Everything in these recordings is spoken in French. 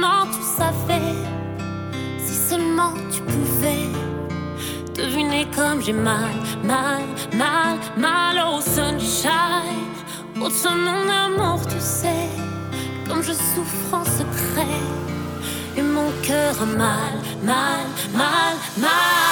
maintenant tu savais, si seulement tu pouvais deviner comme j'ai mal, mal, mal, mal au sunshine. Au de mon amour, tu sais, comme je souffre en secret. Et mon cœur a mal, mal, mal, mal.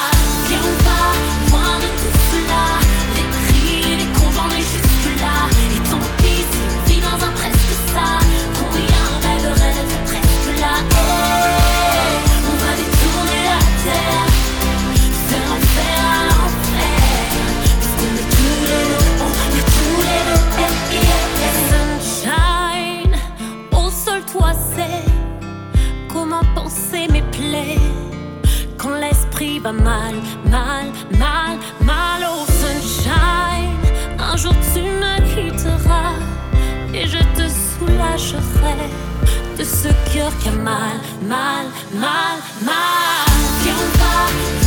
L'esprit va mal, mal, mal, mal au sunshine. Un jour tu me quitteras et je te soulagerai de ce cœur qui a mal, mal, mal, mal. Viens, on va